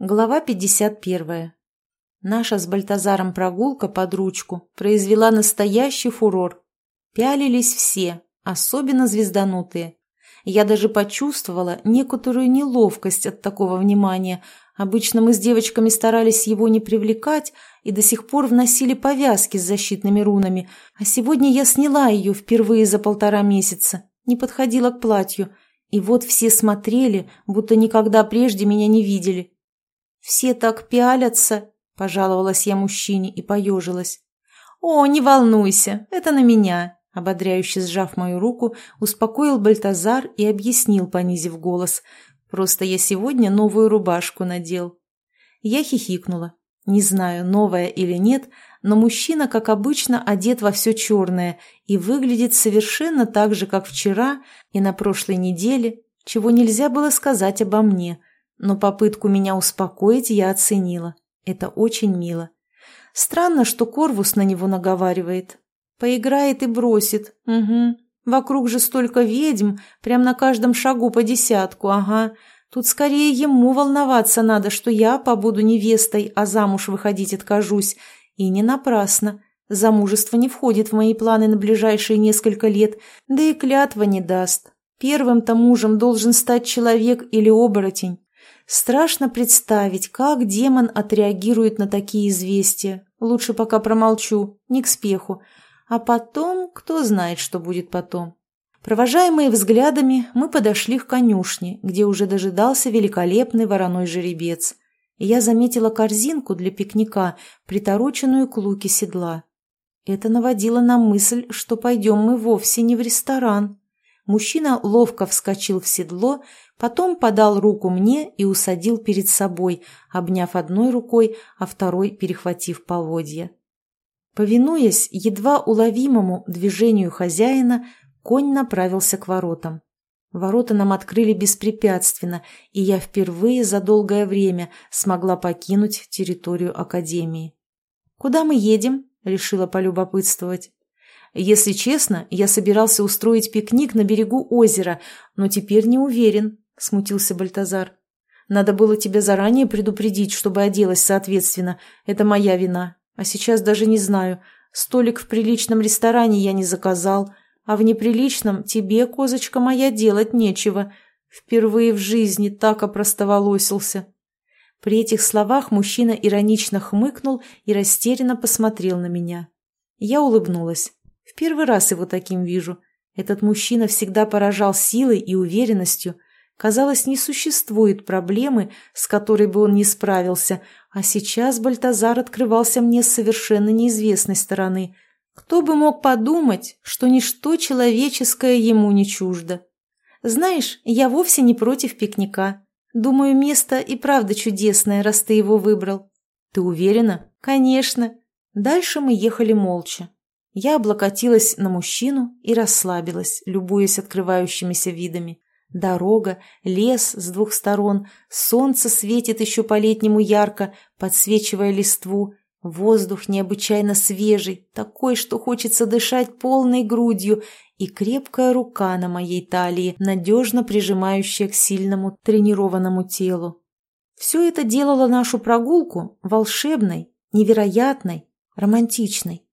Глава 51. Наша с Бальтазаром прогулка под ручку произвела настоящий фурор. Пялились все, особенно звезданутые. Я даже почувствовала некоторую неловкость от такого внимания. Обычно мы с девочками старались его не привлекать и до сих пор вносили повязки с защитными рунами, а сегодня я сняла ее впервые за полтора месяца, не подходила к платью, и вот все смотрели, будто никогда прежде меня не видели. «Все так пялятся», — пожаловалась я мужчине и поежилась. «О, не волнуйся, это на меня», — ободряюще сжав мою руку, успокоил Бальтазар и объяснил, понизив голос. «Просто я сегодня новую рубашку надел». Я хихикнула. Не знаю, новая или нет, но мужчина, как обычно, одет во все черное и выглядит совершенно так же, как вчера и на прошлой неделе, чего нельзя было сказать обо мне — но попытку меня успокоить я оценила. Это очень мило. Странно, что Корвус на него наговаривает. Поиграет и бросит. Угу. Вокруг же столько ведьм, прям на каждом шагу по десятку, ага. Тут скорее ему волноваться надо, что я побуду невестой, а замуж выходить откажусь. И не напрасно. Замужество не входит в мои планы на ближайшие несколько лет, да и клятва не даст. Первым-то мужем должен стать человек или оборотень. Страшно представить, как демон отреагирует на такие известия. Лучше пока промолчу, не к спеху. А потом, кто знает, что будет потом. Провожаемые взглядами, мы подошли к конюшне, где уже дожидался великолепный вороной жеребец. И я заметила корзинку для пикника, притороченную к луке седла. Это наводило на мысль, что пойдем мы вовсе не в ресторан. Мужчина ловко вскочил в седло, потом подал руку мне и усадил перед собой, обняв одной рукой, а второй перехватив поводья. Повинуясь едва уловимому движению хозяина, конь направился к воротам. Ворота нам открыли беспрепятственно, и я впервые за долгое время смогла покинуть территорию Академии. «Куда мы едем?» — решила полюбопытствовать. Если честно, я собирался устроить пикник на берегу озера, но теперь не уверен, — смутился Бальтазар. Надо было тебя заранее предупредить, чтобы оделась соответственно. Это моя вина. А сейчас даже не знаю. Столик в приличном ресторане я не заказал, а в неприличном тебе, козочка моя, делать нечего. Впервые в жизни так опростоволосился. При этих словах мужчина иронично хмыкнул и растерянно посмотрел на меня. Я улыбнулась. В первый раз его таким вижу. Этот мужчина всегда поражал силой и уверенностью. Казалось, не существует проблемы, с которой бы он не справился, а сейчас Бальтазар открывался мне с совершенно неизвестной стороны. Кто бы мог подумать, что ничто человеческое ему не чуждо. Знаешь, я вовсе не против пикника. Думаю, место и правда чудесное, раз ты его выбрал. Ты уверена? Конечно. Дальше мы ехали молча. Я облокотилась на мужчину и расслабилась, любуясь открывающимися видами. Дорога, лес с двух сторон, солнце светит еще по-летнему ярко, подсвечивая листву, воздух необычайно свежий, такой, что хочется дышать полной грудью, и крепкая рука на моей талии, надежно прижимающая к сильному тренированному телу. Все это делало нашу прогулку волшебной, невероятной, романтичной.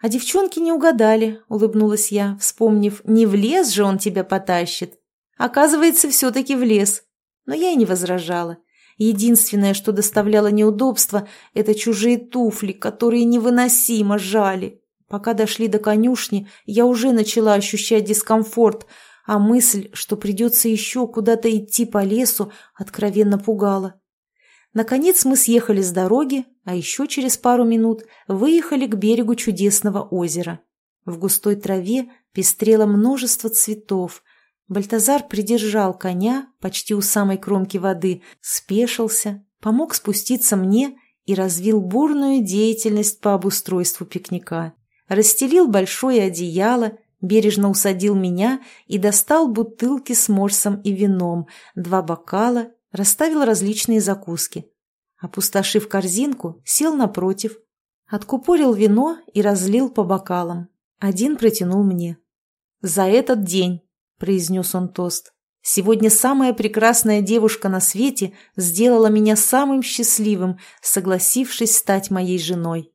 «А девчонки не угадали», — улыбнулась я, вспомнив, «не в лес же он тебя потащит». Оказывается, все-таки в лес. Но я и не возражала. Единственное, что доставляло неудобства, это чужие туфли, которые невыносимо жали. Пока дошли до конюшни, я уже начала ощущать дискомфорт, а мысль, что придется еще куда-то идти по лесу, откровенно пугала. Наконец мы съехали с дороги, а еще через пару минут выехали к берегу чудесного озера. В густой траве пестрело множество цветов. Бальтазар придержал коня почти у самой кромки воды, спешился, помог спуститься мне и развил бурную деятельность по обустройству пикника. Расстелил большое одеяло, бережно усадил меня и достал бутылки с морсом и вином, два бокала расставил различные закуски. Опустошив корзинку, сел напротив, откупорил вино и разлил по бокалам. Один протянул мне. «За этот день», — произнес он тост. Сегодня самая прекрасная девушка на свете сделала меня самым счастливым, согласившись стать моей женой.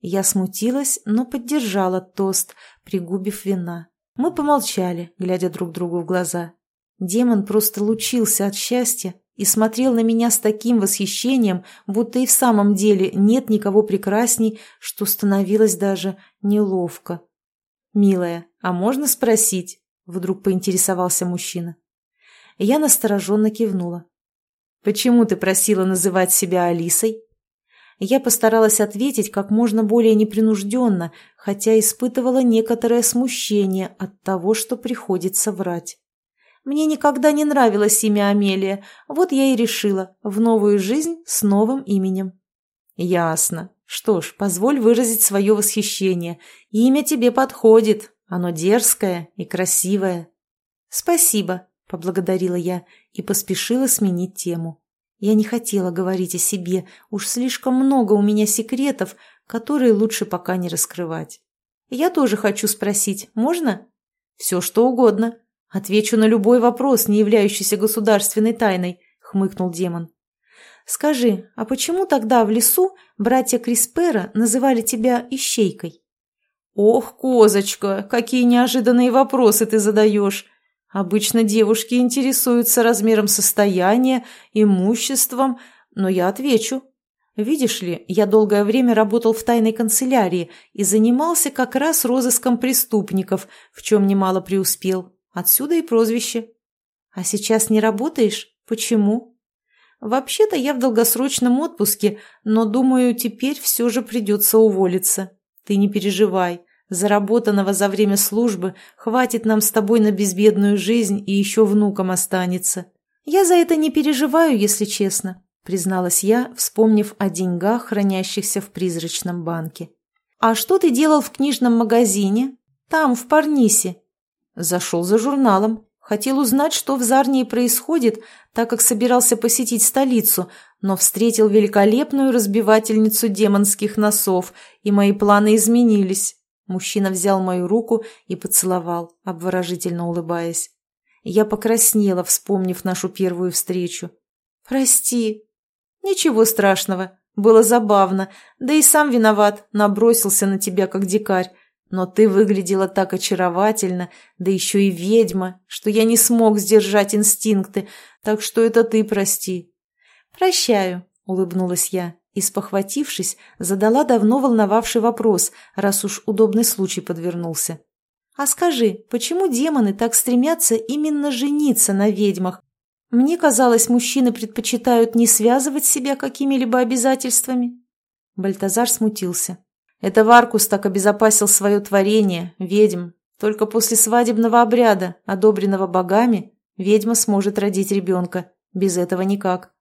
Я смутилась, но поддержала тост, пригубив вина. Мы помолчали, глядя друг другу в глаза. Демон просто лучился от счастья и смотрел на меня с таким восхищением, будто и в самом деле нет никого прекрасней, что становилось даже неловко. «Милая, а можно спросить?» — вдруг поинтересовался мужчина. Я настороженно кивнула. «Почему ты просила называть себя Алисой?» Я постаралась ответить как можно более непринужденно, хотя испытывала некоторое смущение от того, что приходится врать. Мне никогда не нравилось имя Амелия, вот я и решила, в новую жизнь с новым именем. Ясно. Что ж, позволь выразить свое восхищение. Имя тебе подходит, оно дерзкое и красивое. Спасибо, поблагодарила я и поспешила сменить тему. Я не хотела говорить о себе, уж слишком много у меня секретов, которые лучше пока не раскрывать. Я тоже хочу спросить, можно? Все что угодно. Отвечу на любой вопрос, не являющийся государственной тайной, хмыкнул демон. Скажи, а почему тогда в лесу братья Криспера называли тебя Ищейкой? Ох, козочка, какие неожиданные вопросы ты задаешь. Обычно девушки интересуются размером состояния, имуществом, но я отвечу. Видишь ли, я долгое время работал в тайной канцелярии и занимался как раз розыском преступников, в чем немало преуспел. Отсюда и прозвище. А сейчас не работаешь? Почему? Вообще-то я в долгосрочном отпуске, но, думаю, теперь все же придется уволиться. Ты не переживай. Заработанного за время службы хватит нам с тобой на безбедную жизнь и еще внукам останется. Я за это не переживаю, если честно, призналась я, вспомнив о деньгах, хранящихся в призрачном банке. А что ты делал в книжном магазине? Там, в Парнисе. Зашел за журналом. Хотел узнать, что в Зарнии происходит, так как собирался посетить столицу, но встретил великолепную разбивательницу демонских носов, и мои планы изменились. Мужчина взял мою руку и поцеловал, обворожительно улыбаясь. Я покраснела, вспомнив нашу первую встречу. «Прости». «Ничего страшного. Было забавно. Да и сам виноват. Набросился на тебя, как дикарь. Но ты выглядела так очаровательно, да еще и ведьма, что я не смог сдержать инстинкты, так что это ты прости». «Прощаю», — улыбнулась я и, спохватившись, задала давно волновавший вопрос, раз уж удобный случай подвернулся. «А скажи, почему демоны так стремятся именно жениться на ведьмах? Мне казалось, мужчины предпочитают не связывать себя какими-либо обязательствами». Бальтазар смутился. Это Варкус так обезопасил свое творение, ведьм. Только после свадебного обряда, одобренного богами, ведьма сможет родить ребенка. Без этого никак.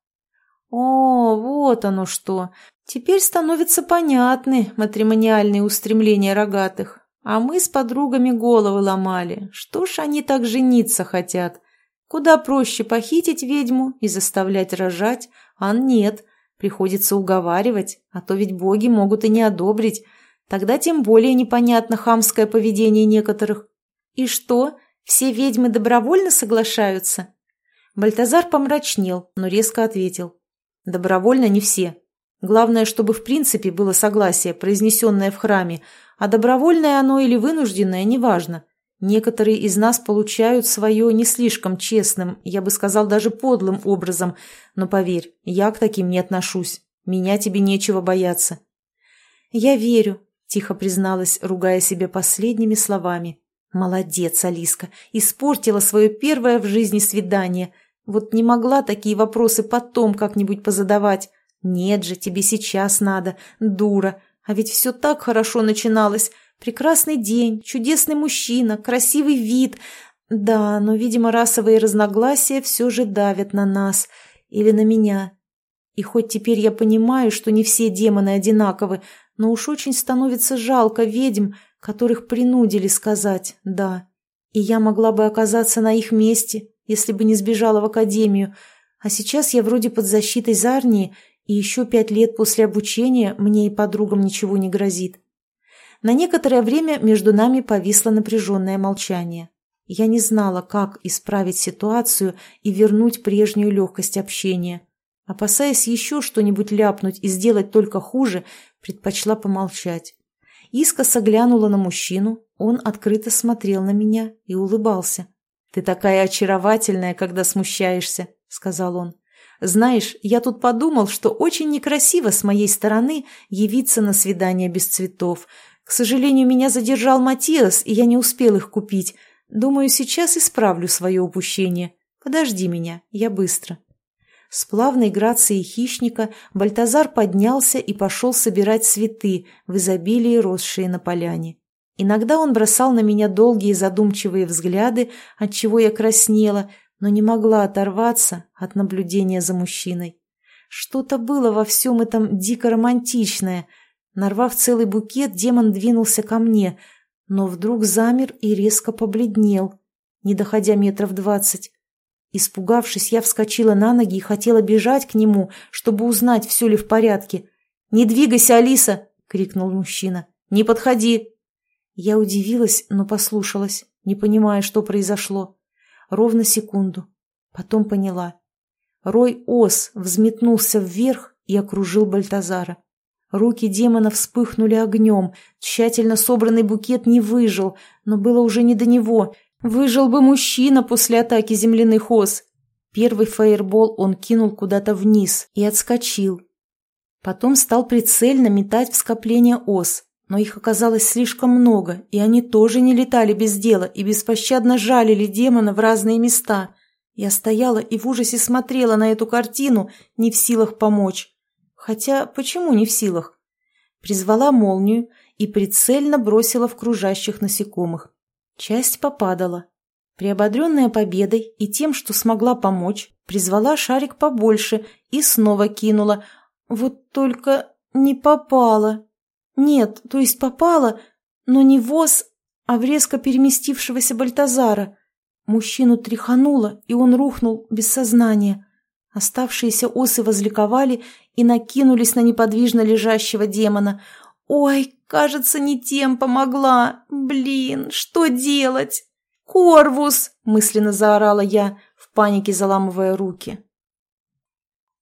О, вот оно что. Теперь становятся понятны матримониальные устремления рогатых. А мы с подругами головы ломали. Что ж они так жениться хотят? Куда проще похитить ведьму и заставлять рожать, а нет. Приходится уговаривать, а то ведь боги могут и не одобрить. Тогда тем более непонятно хамское поведение некоторых. И что, все ведьмы добровольно соглашаются? Бальтазар помрачнел, но резко ответил. Добровольно не все. Главное, чтобы в принципе было согласие, произнесенное в храме, а добровольное оно или вынужденное, неважно. Некоторые из нас получают свое не слишком честным, я бы сказал, даже подлым образом, но поверь, я к таким не отношусь. Меня тебе нечего бояться. Я верю, тихо призналась, ругая себе последними словами. Молодец, Алиска, испортила свое первое в жизни свидание – вот не могла такие вопросы потом как-нибудь позадавать. Нет же, тебе сейчас надо, дура. А ведь все так хорошо начиналось. Прекрасный день, чудесный мужчина, красивый вид. Да, но, видимо, расовые разногласия все же давят на нас. Или на меня. И хоть теперь я понимаю, что не все демоны одинаковы, но уж очень становится жалко ведьм, которых принудили сказать «да». И я могла бы оказаться на их месте, если бы не сбежала в академию, а сейчас я вроде под защитой Зарнии, и еще пять лет после обучения мне и подругам ничего не грозит. На некоторое время между нами повисло напряженное молчание. Я не знала, как исправить ситуацию и вернуть прежнюю легкость общения. Опасаясь еще что-нибудь ляпнуть и сделать только хуже, предпочла помолчать. Искоса глянула на мужчину, он открыто смотрел на меня и улыбался. «Ты такая очаровательная, когда смущаешься», — сказал он. «Знаешь, я тут подумал, что очень некрасиво с моей стороны явиться на свидание без цветов. К сожалению, меня задержал Матиас, и я не успел их купить. Думаю, сейчас исправлю свое упущение. Подожди меня, я быстро». С плавной грацией хищника Бальтазар поднялся и пошел собирать цветы, в изобилии росшие на поляне. Иногда он бросал на меня долгие задумчивые взгляды, от чего я краснела, но не могла оторваться от наблюдения за мужчиной. Что-то было во всем этом дико романтичное. Нарвав целый букет, демон двинулся ко мне, но вдруг замер и резко побледнел, не доходя метров двадцать. Испугавшись, я вскочила на ноги и хотела бежать к нему, чтобы узнать, все ли в порядке. «Не двигайся, Алиса!» — крикнул мужчина. «Не подходи!» Я удивилась, но послушалась, не понимая, что произошло. Ровно секунду. Потом поняла. Рой ос взметнулся вверх и окружил Бальтазара. Руки демона вспыхнули огнем, тщательно собранный букет не выжил, но было уже не до него. Выжил бы мужчина после атаки земляных ос. Первый фаербол он кинул куда-то вниз и отскочил. Потом стал прицельно метать в скопление ос, но их оказалось слишком много, и они тоже не летали без дела и беспощадно жалили демона в разные места. Я стояла и в ужасе смотрела на эту картину, не в силах помочь. Хотя почему не в силах? Призвала молнию и прицельно бросила в кружащих насекомых. Часть попадала. Приободренная победой и тем, что смогла помочь, призвала шарик побольше и снова кинула. Вот только не попала. Нет, то есть попала, но не воз, а в резко переместившегося Бальтазара. Мужчину тряхануло, и он рухнул без сознания. Оставшиеся осы возликовали и накинулись на неподвижно лежащего демона. «Ой, кажется, не тем помогла! Блин, что делать?» «Корвус!» – мысленно заорала я, в панике заламывая руки.